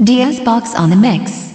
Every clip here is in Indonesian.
Diaz Box on the mix.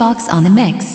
Box on the mix.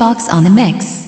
Box on the mix.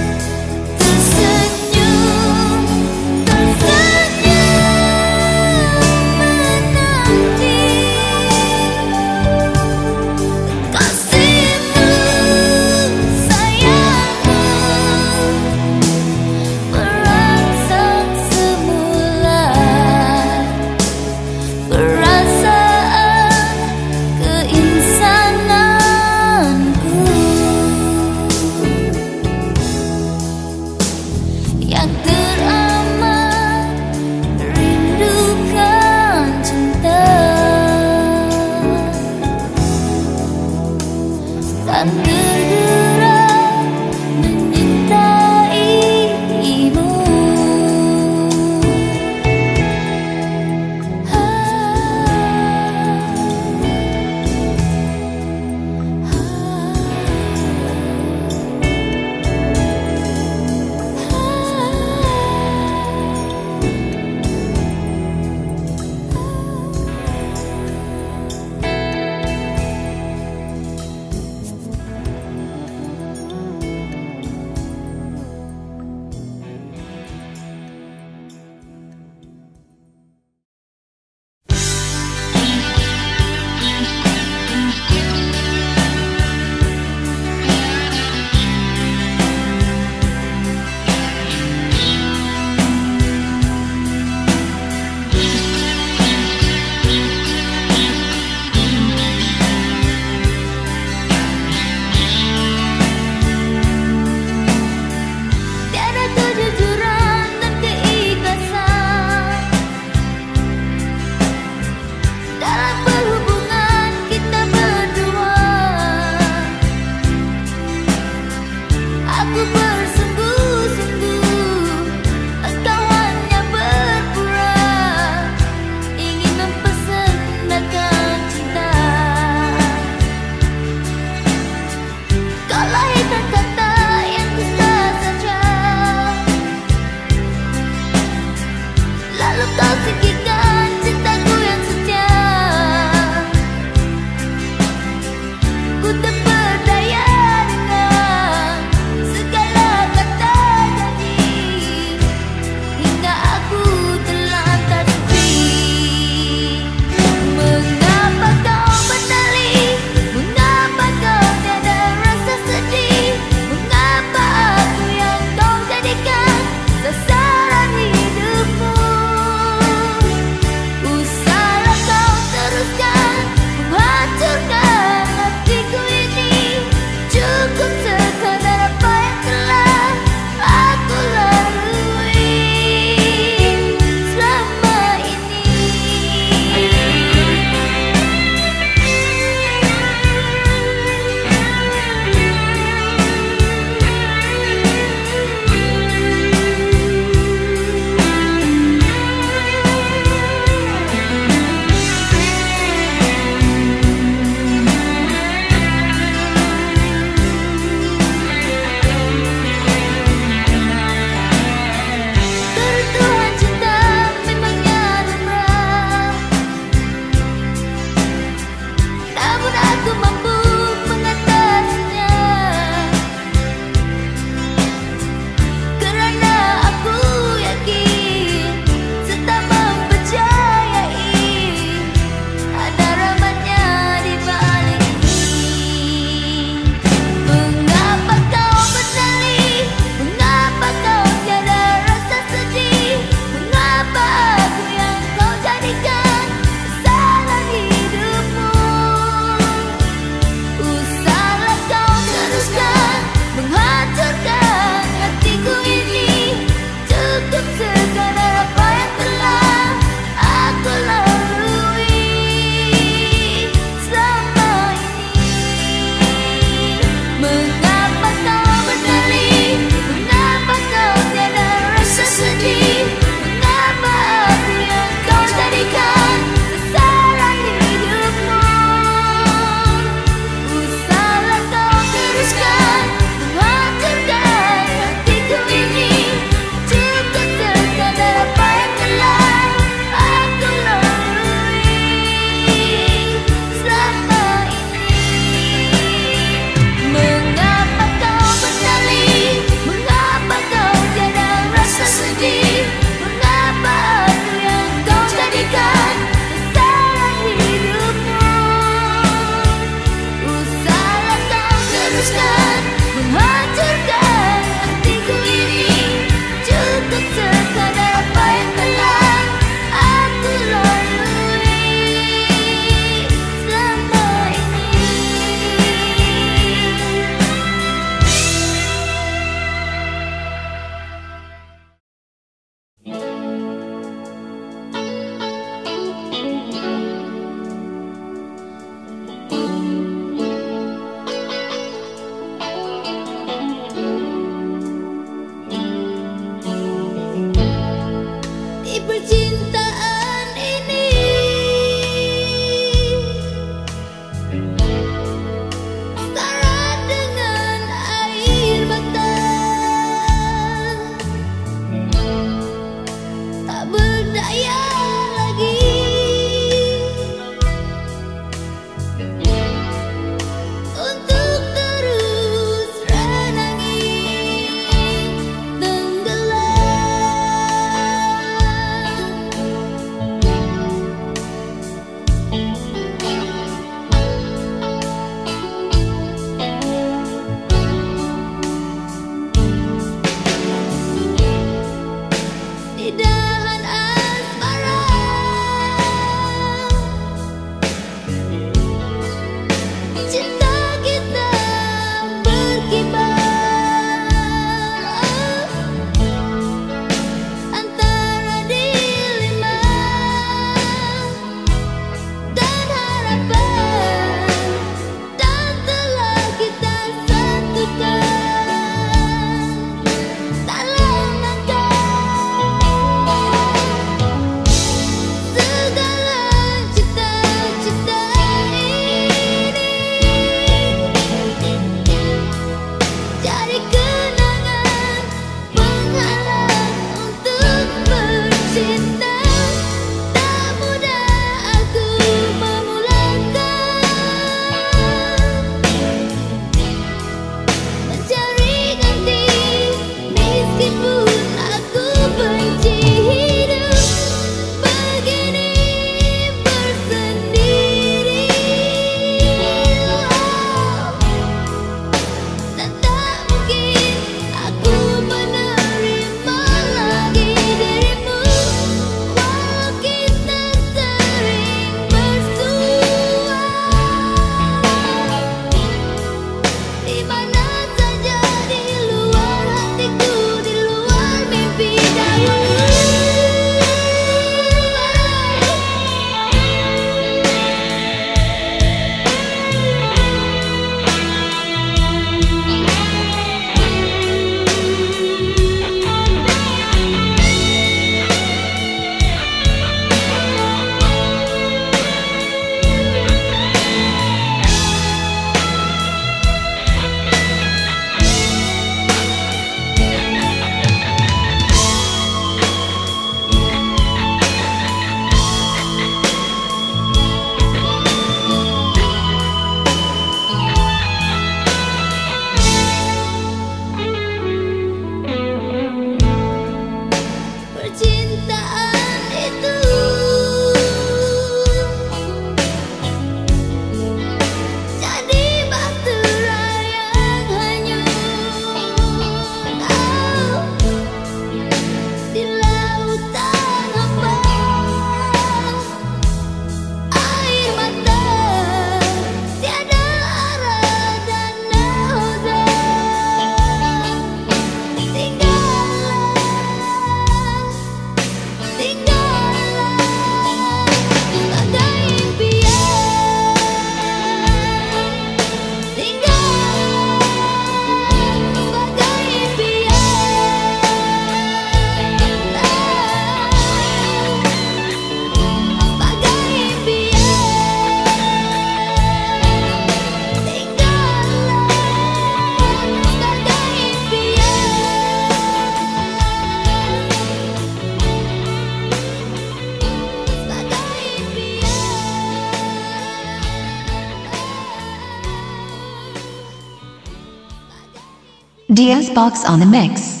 Box on the mix.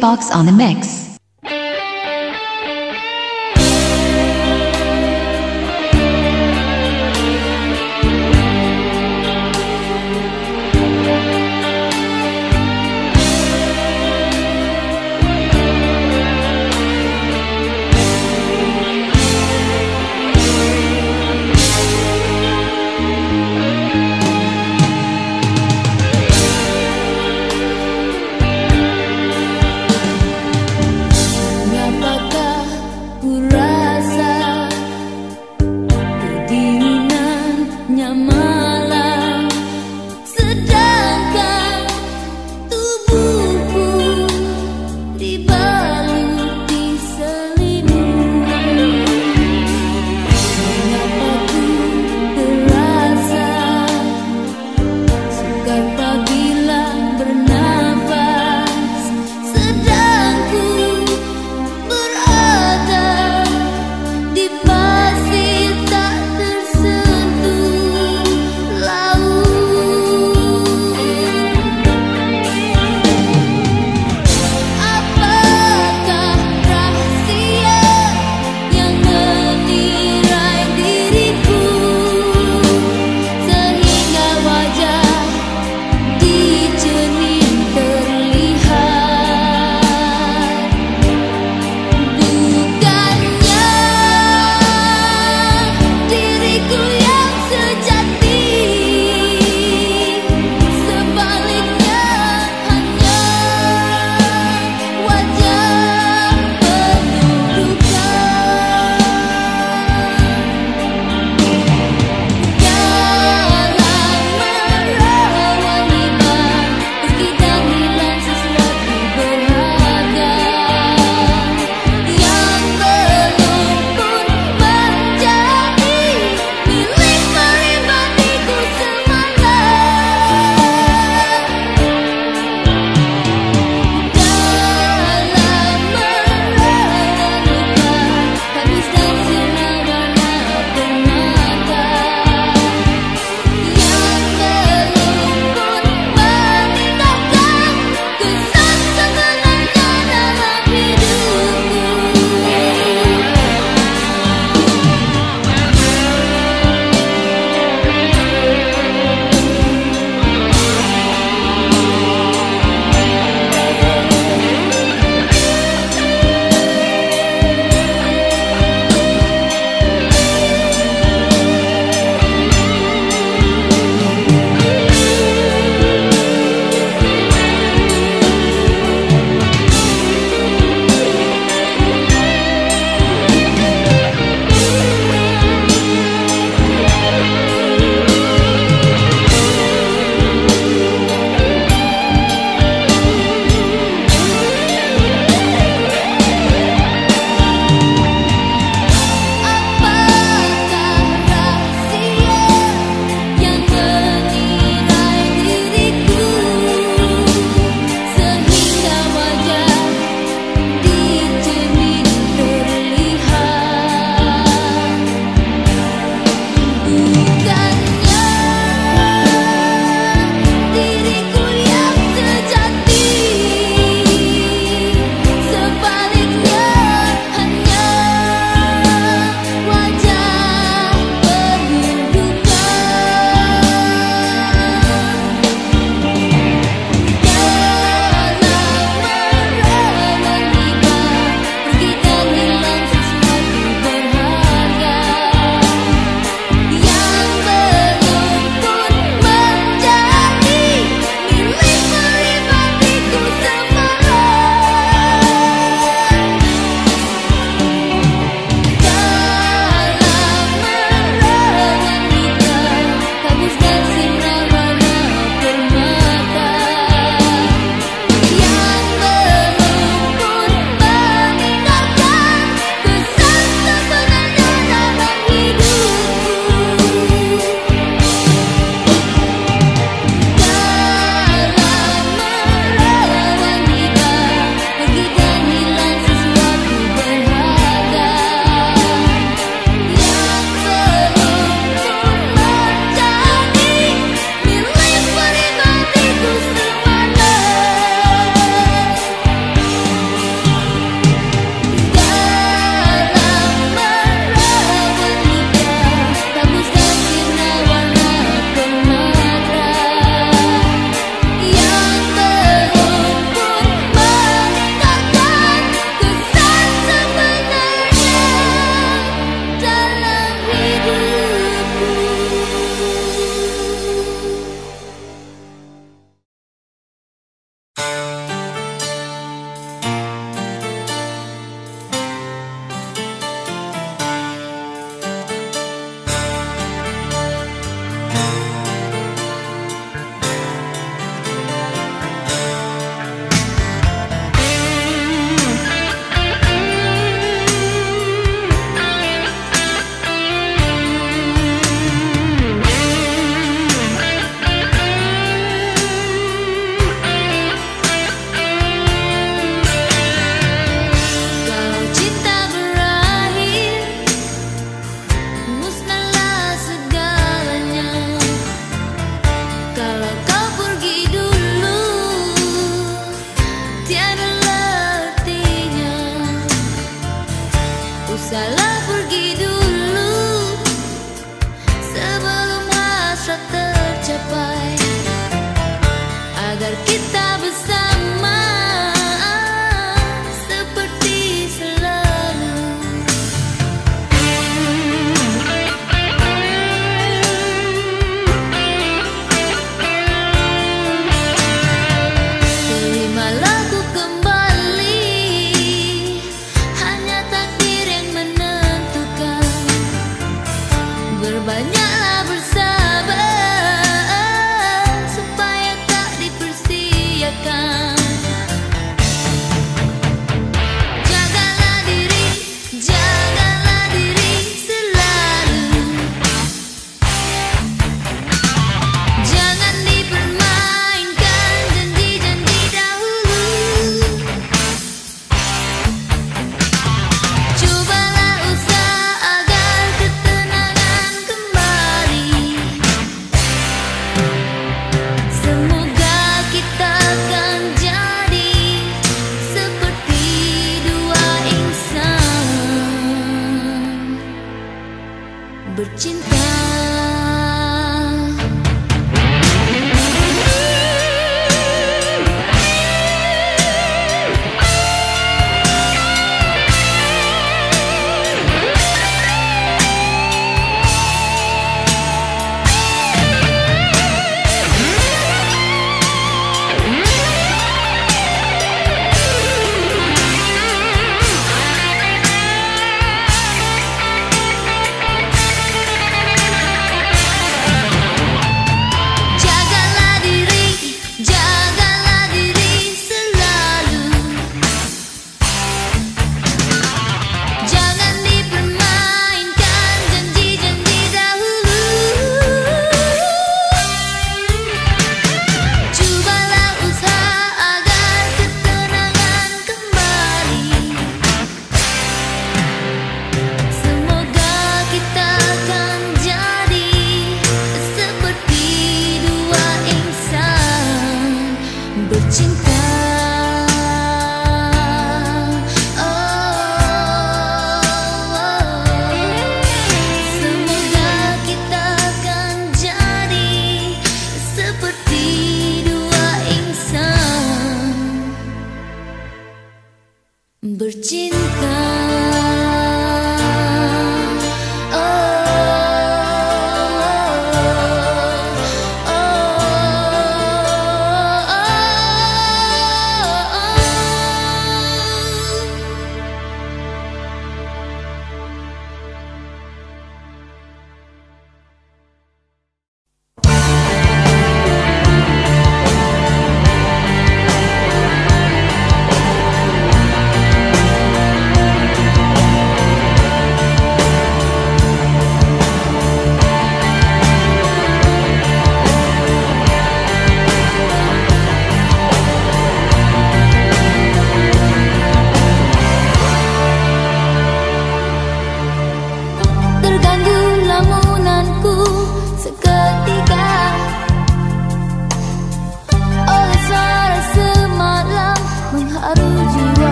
Box on the mix.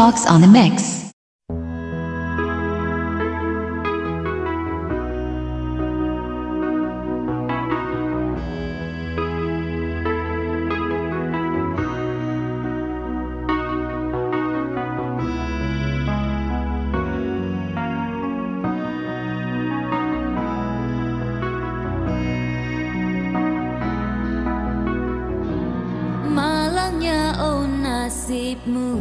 Box on. Malangnya oh nasibmu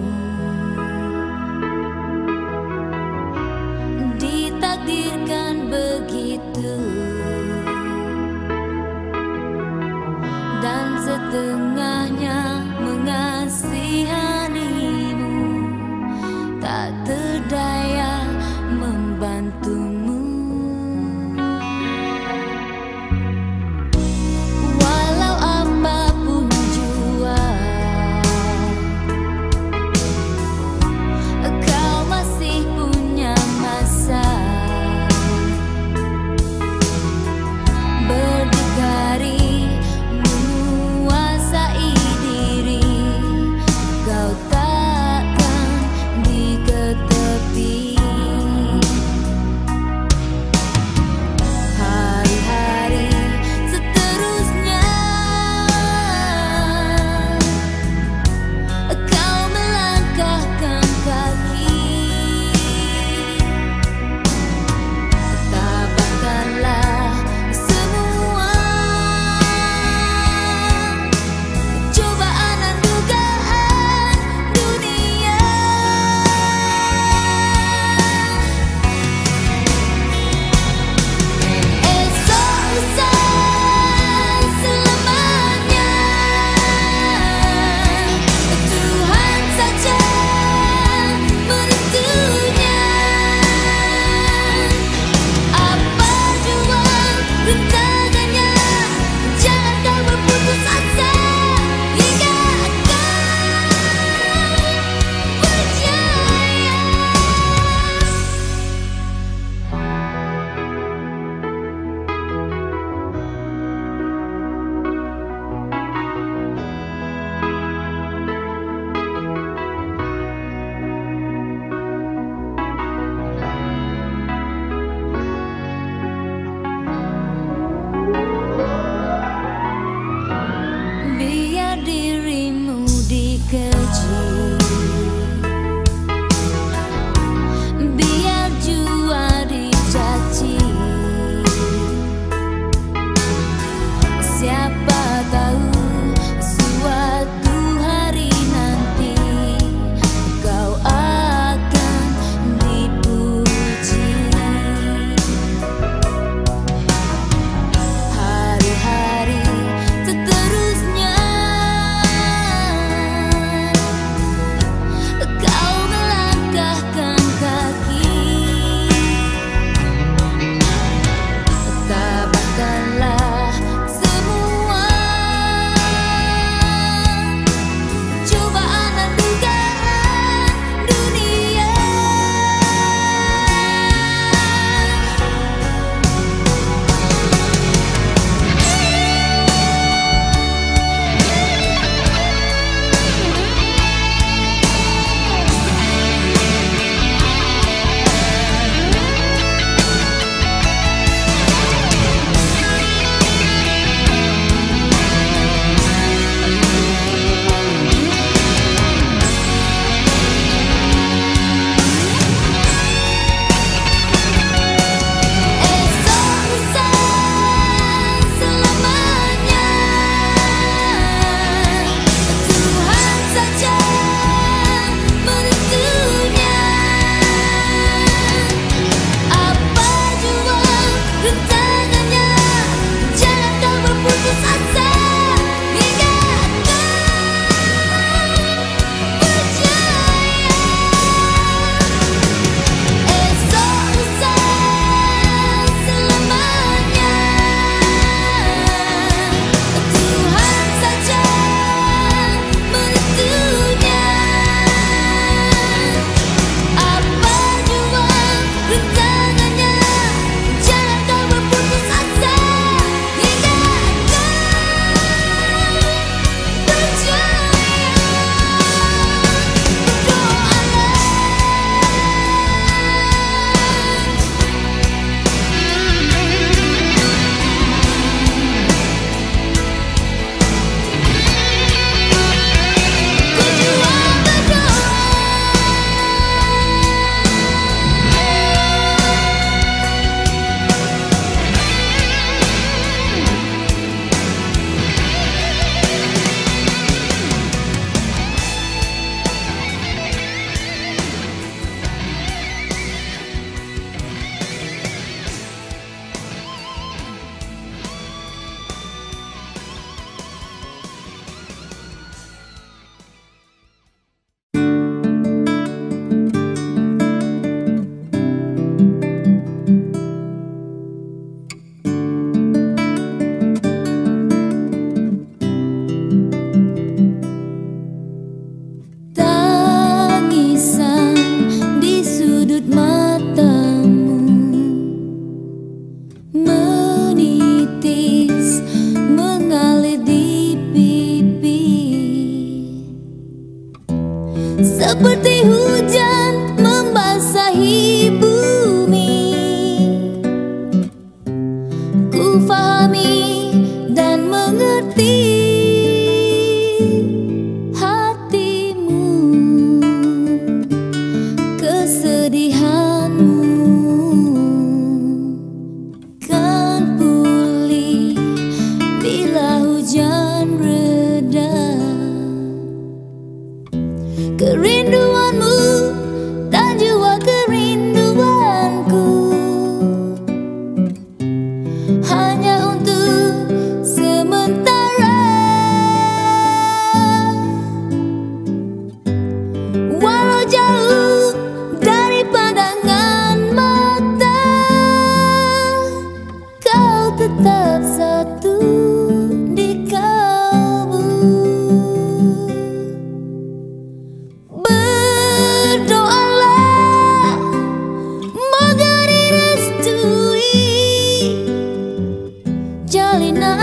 jalina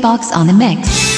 Box on the mix.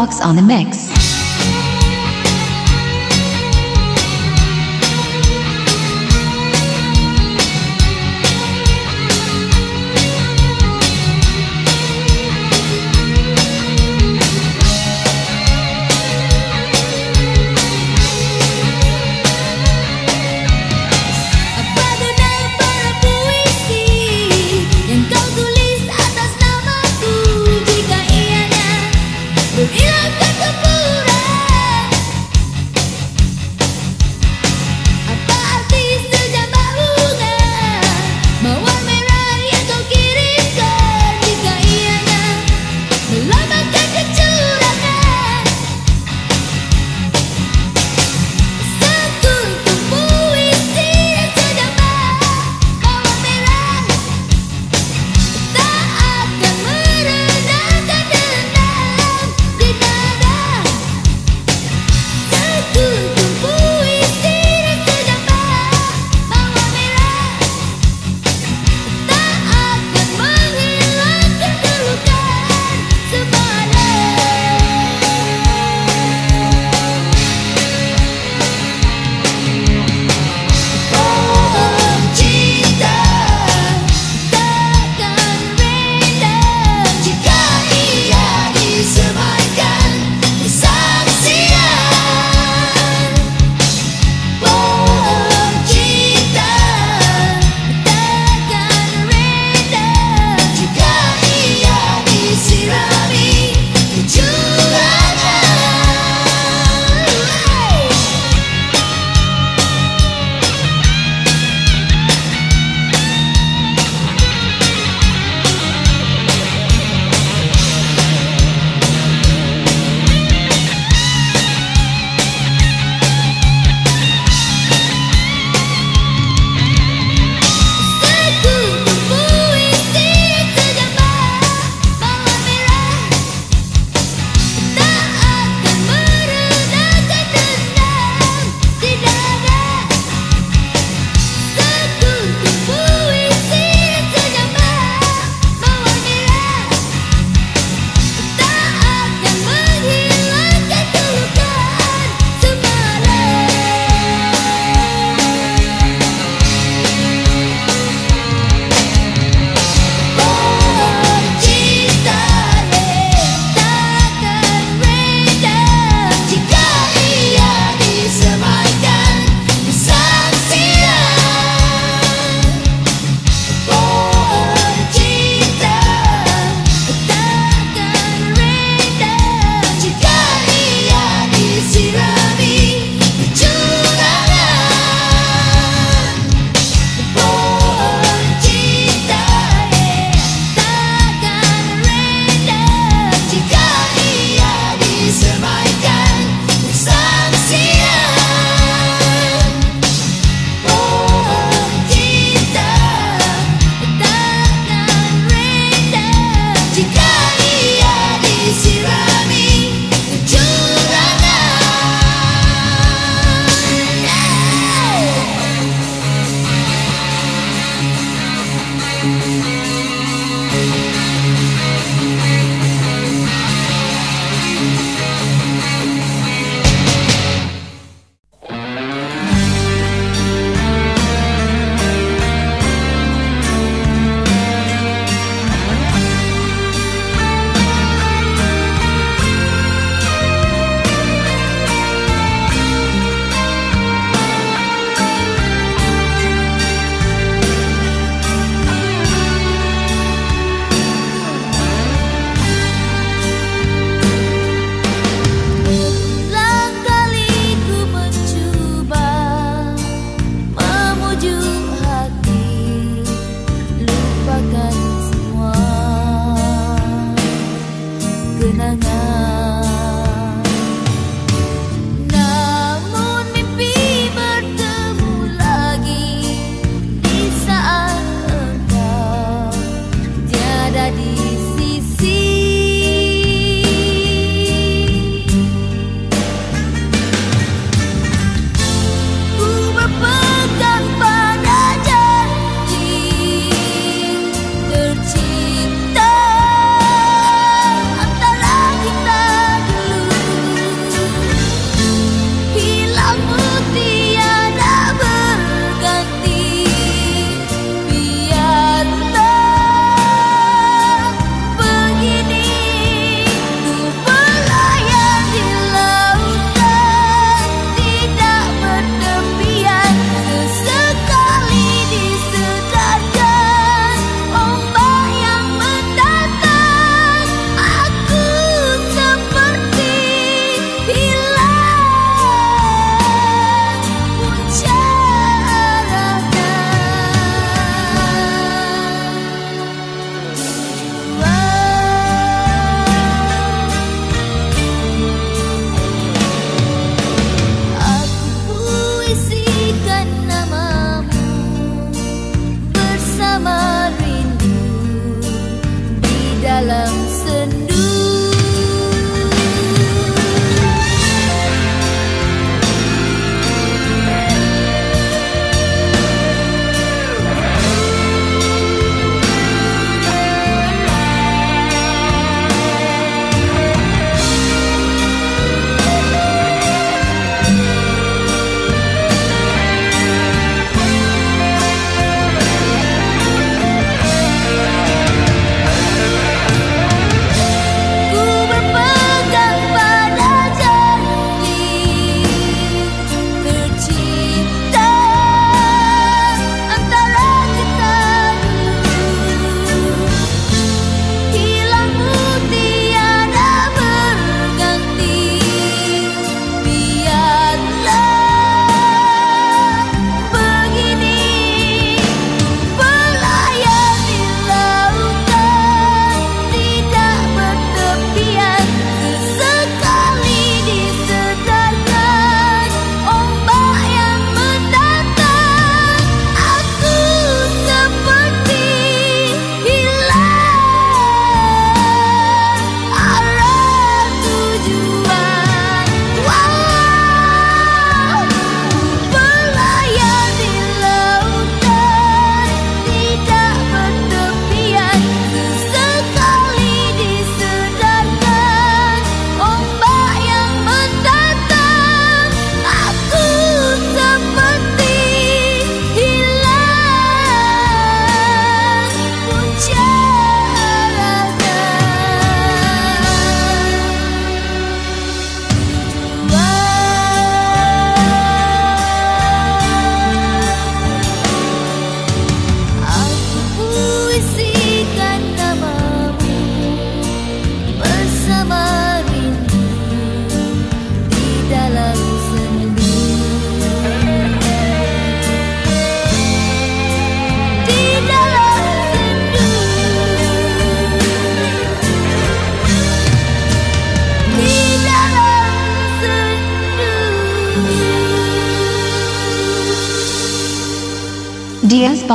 Box on the mix.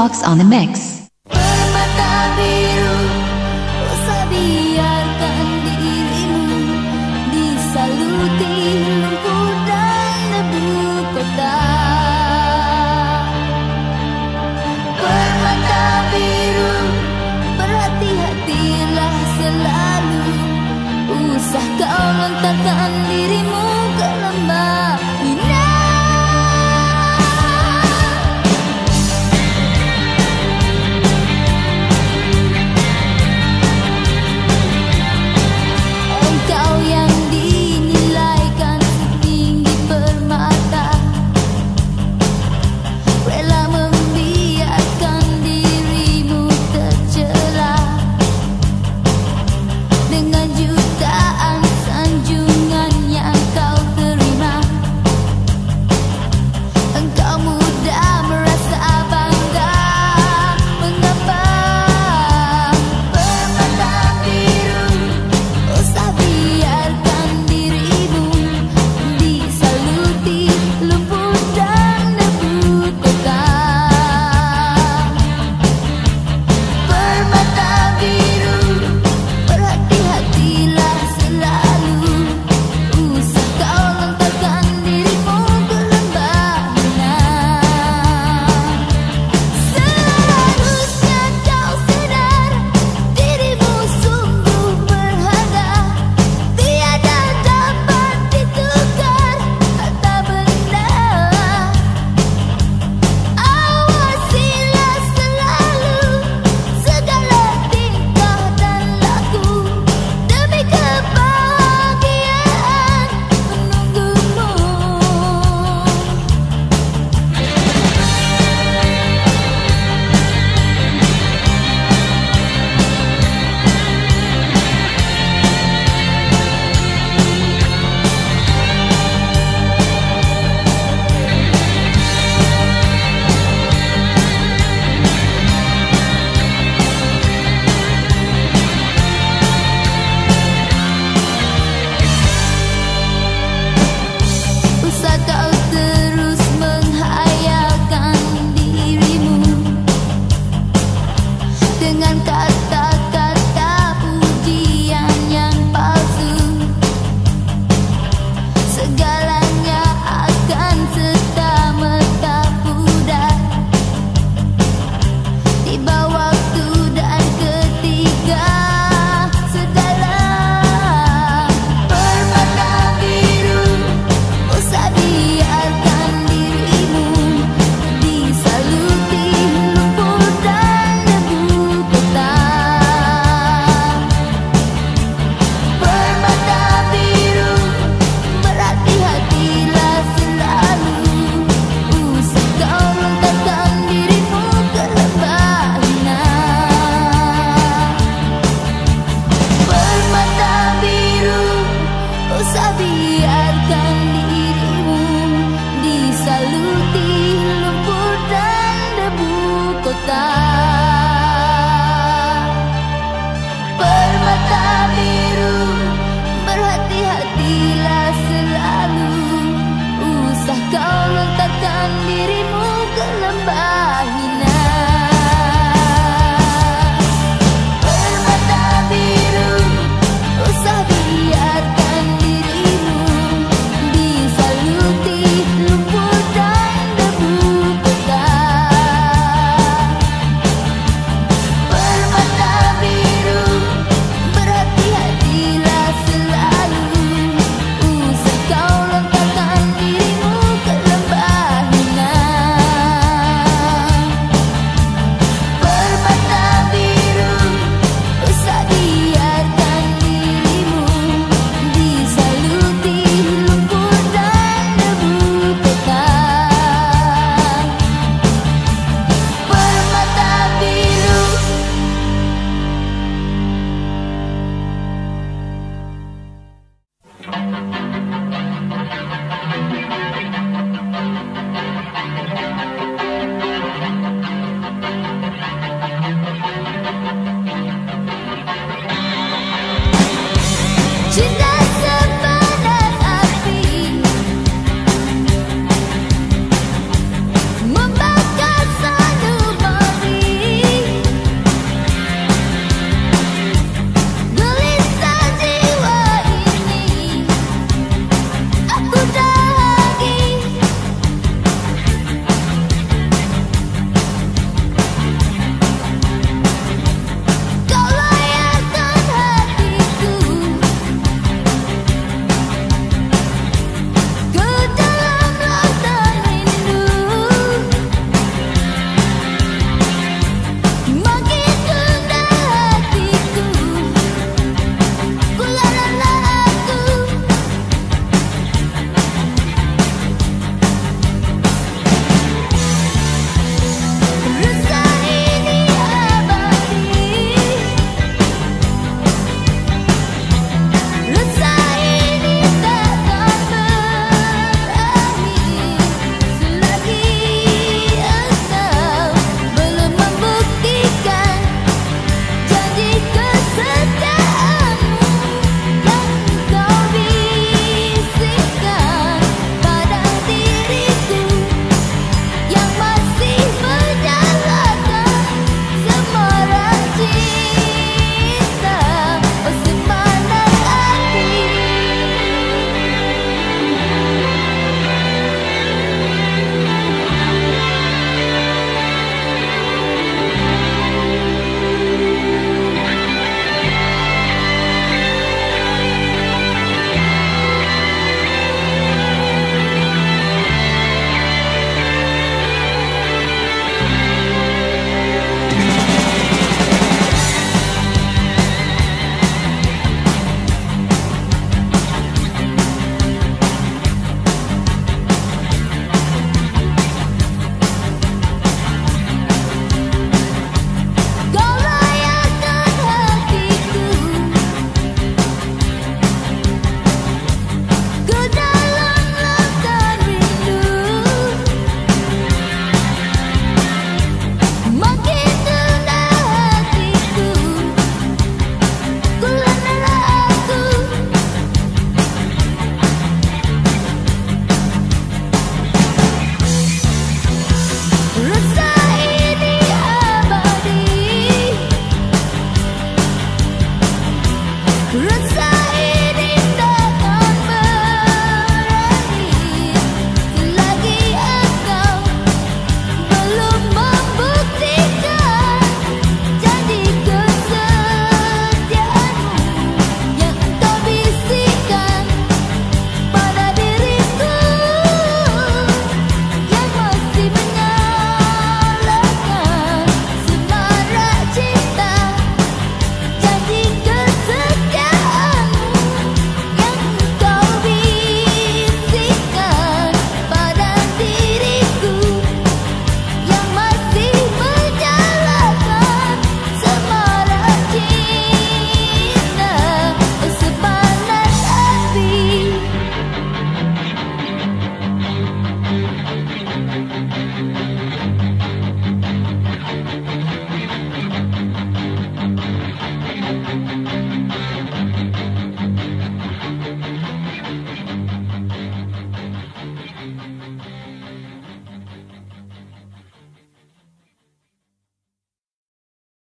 Box on the mix.